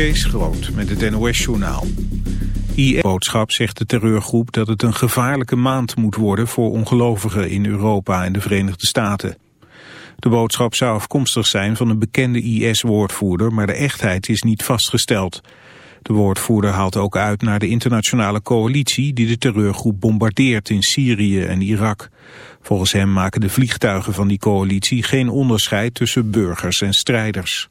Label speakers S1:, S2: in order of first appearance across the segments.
S1: Kees Groot met het NOS-journaal. IS-boodschap zegt de terreurgroep dat het een gevaarlijke maand moet worden voor ongelovigen in Europa en de Verenigde Staten. De boodschap zou afkomstig zijn van een bekende IS-woordvoerder, maar de echtheid is niet vastgesteld. De woordvoerder haalt ook uit naar de internationale coalitie die de terreurgroep bombardeert in Syrië en Irak. Volgens hem maken de vliegtuigen van die coalitie geen onderscheid tussen burgers en strijders.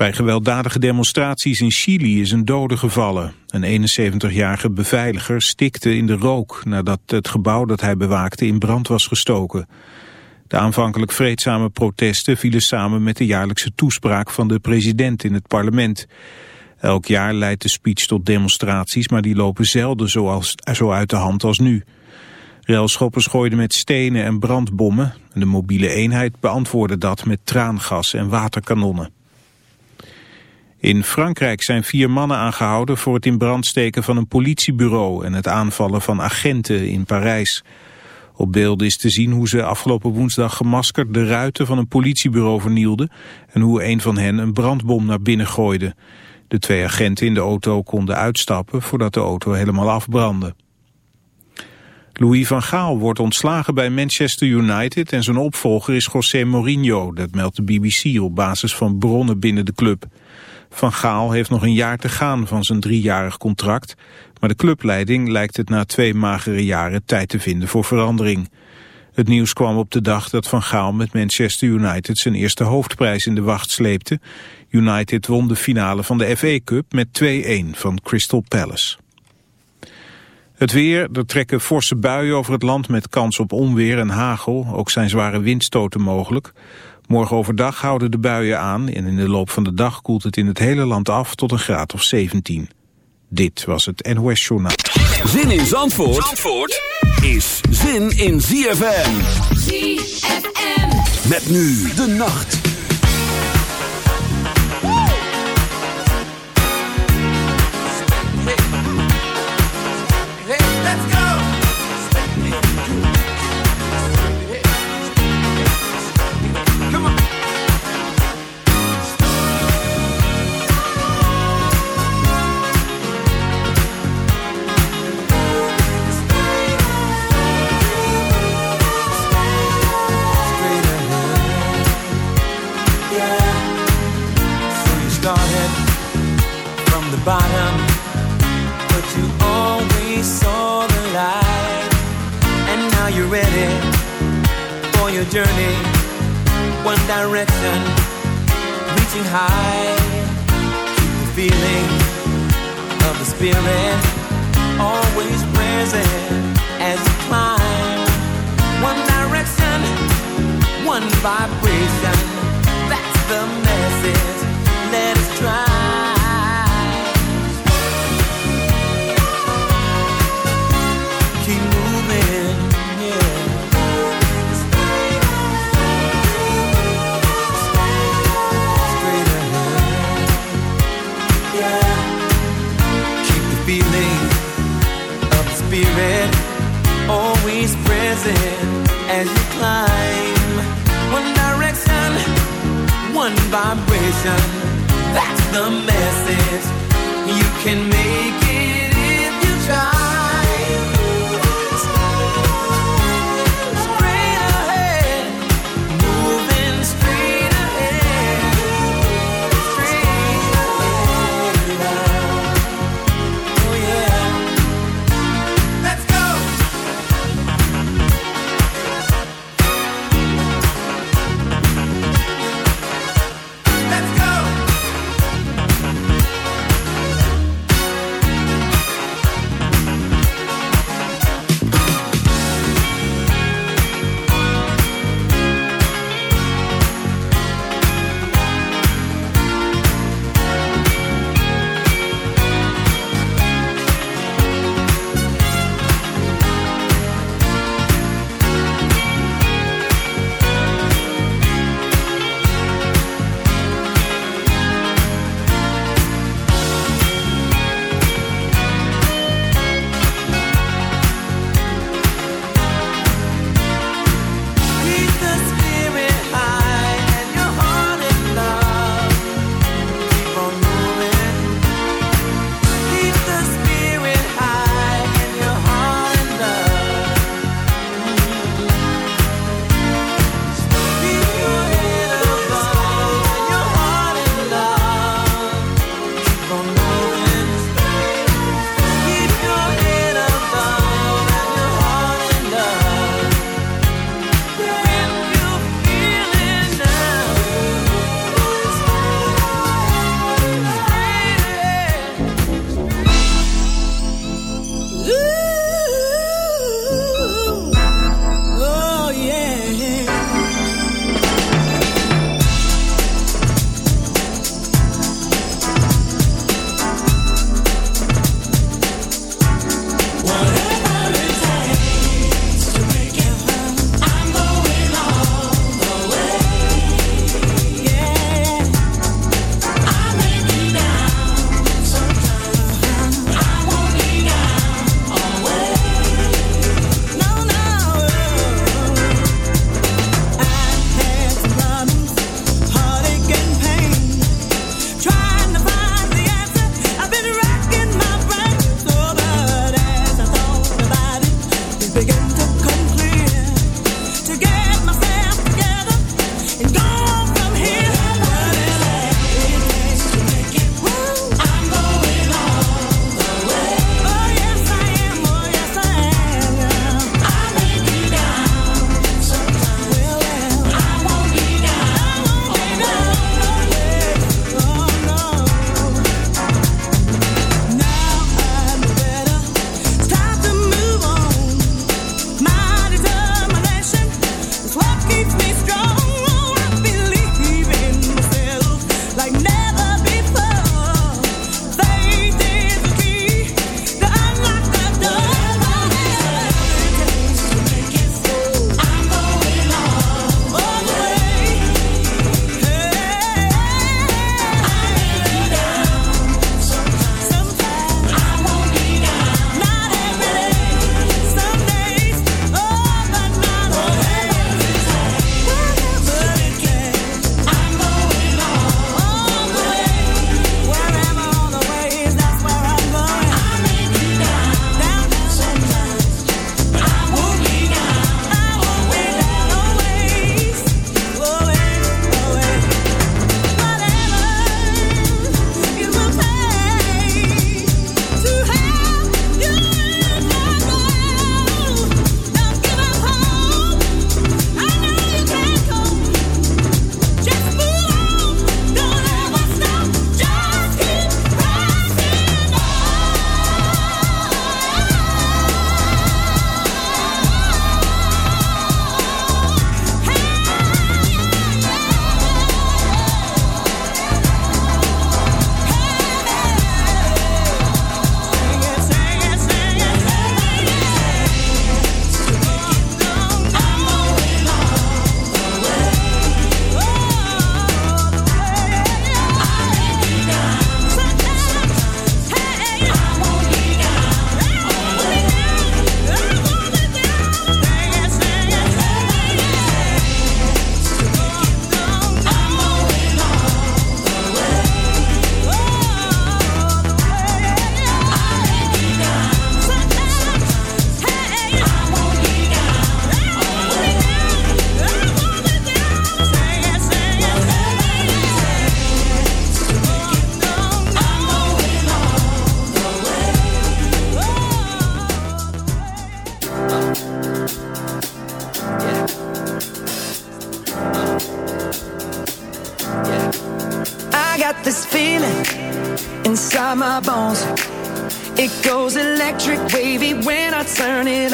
S1: Bij gewelddadige demonstraties in Chili is een dode gevallen. Een 71-jarige beveiliger stikte in de rook nadat het gebouw dat hij bewaakte in brand was gestoken. De aanvankelijk vreedzame protesten vielen samen met de jaarlijkse toespraak van de president in het parlement. Elk jaar leidt de speech tot demonstraties, maar die lopen zelden zo uit de hand als nu. Railschoppers gooiden met stenen en brandbommen. De mobiele eenheid beantwoordde dat met traangas en waterkanonnen. In Frankrijk zijn vier mannen aangehouden voor het in brand steken van een politiebureau en het aanvallen van agenten in Parijs. Op beelden is te zien hoe ze afgelopen woensdag gemaskerd de ruiten van een politiebureau vernielden en hoe een van hen een brandbom naar binnen gooide. De twee agenten in de auto konden uitstappen voordat de auto helemaal afbrandde. Louis van Gaal wordt ontslagen bij Manchester United en zijn opvolger is José Mourinho, dat meldt de BBC op basis van bronnen binnen de club. Van Gaal heeft nog een jaar te gaan van zijn driejarig contract, maar de clubleiding lijkt het na twee magere jaren tijd te vinden voor verandering. Het nieuws kwam op de dag dat Van Gaal met Manchester United zijn eerste hoofdprijs in de wacht sleepte. United won de finale van de FA Cup met 2-1 van Crystal Palace. Het weer, er trekken forse buien over het land met kans op onweer en hagel. Ook zijn zware windstoten mogelijk. Morgen overdag houden de buien aan en in de loop van de dag koelt het in het hele land af tot een graad of 17. Dit was het NOS Journaal.
S2: Zin in Zandvoort, Zandvoort is zin in ZFM.
S3: ZFM.
S2: Met nu de nacht.
S4: As you climb. One direction, one vibration. Vibration. That's the message. You can make it if you try.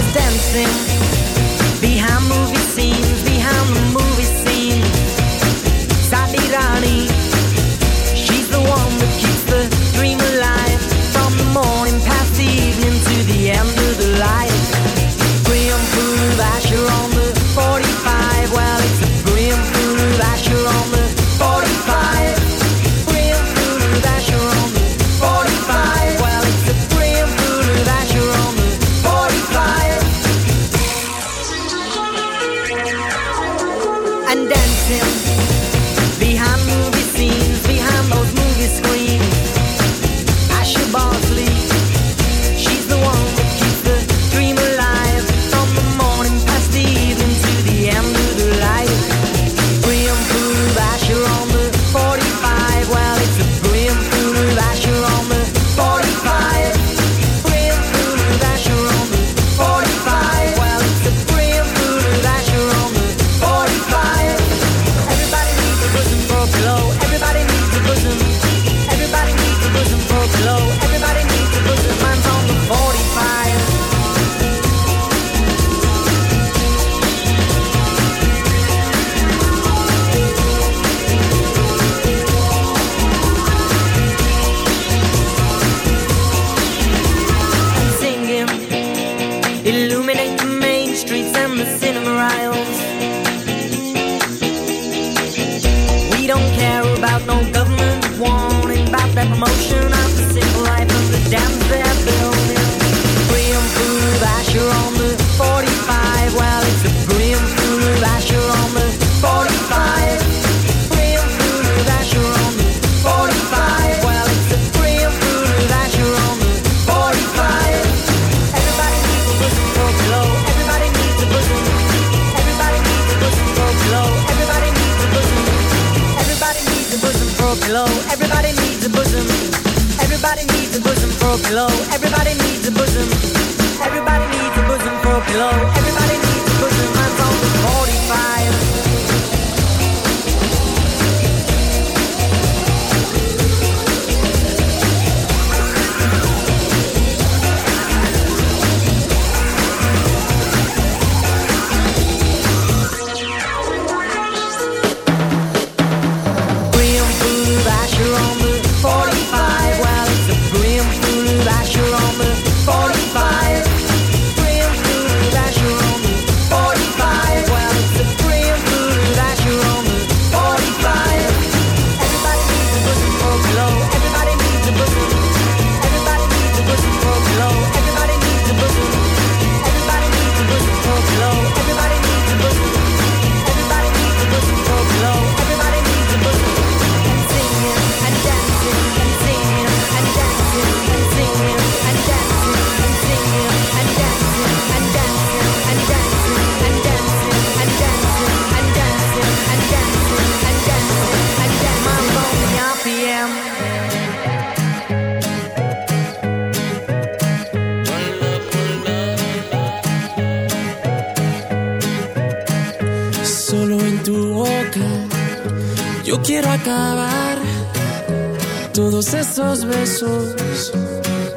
S5: is dancing.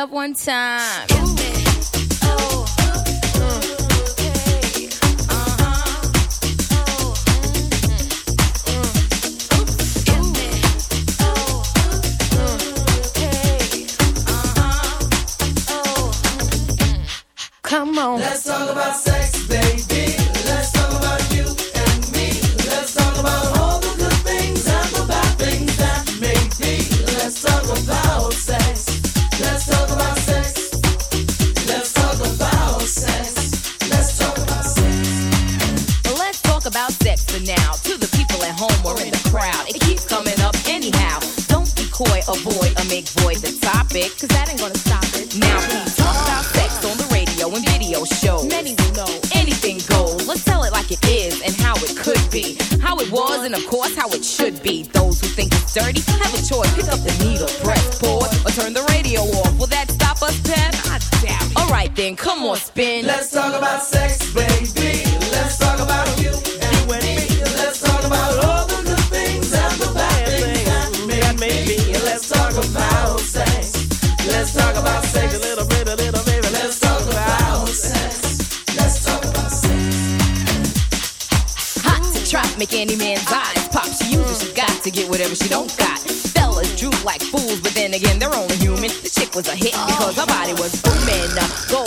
S6: up one time. Come.
S7: Let's talk about sex, baby. Let's talk about you and me. Let's talk about all the good things and the bad things that may be. Let's talk about sex. Let's talk about sex. A little bit, a little baby. Let's talk about sex. Let's talk about sex.
S6: Hot to trap, make any man's eyes pop. She uses, she got to get whatever she don't got. Fellas droop like fools, but then again, they're only human. The chick was a hit because her body was booming. Gold,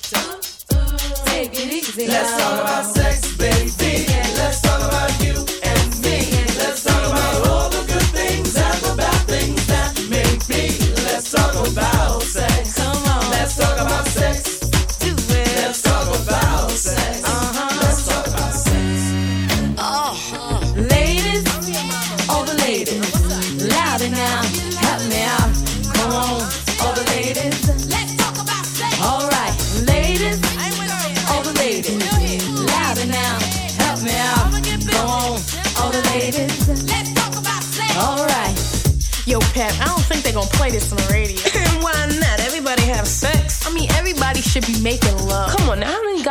S6: Take it easy.
S7: Let's talk about sex,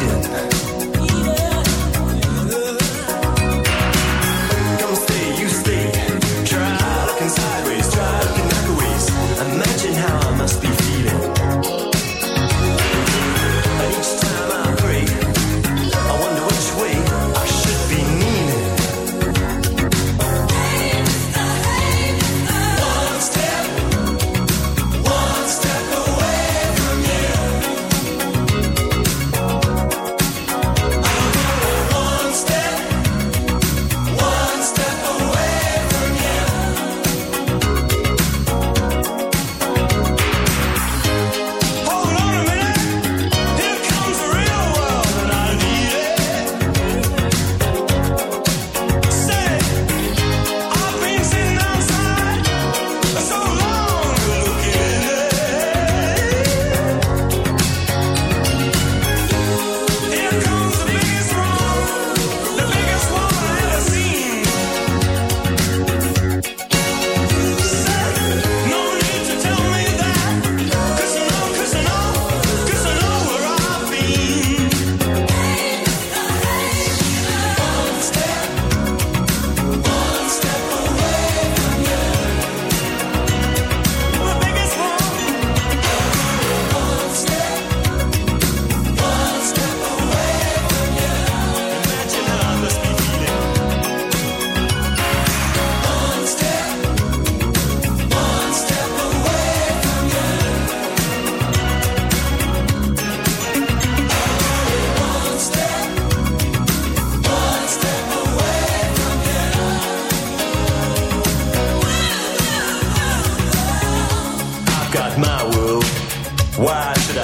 S8: hidden.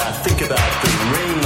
S8: I think about the rain.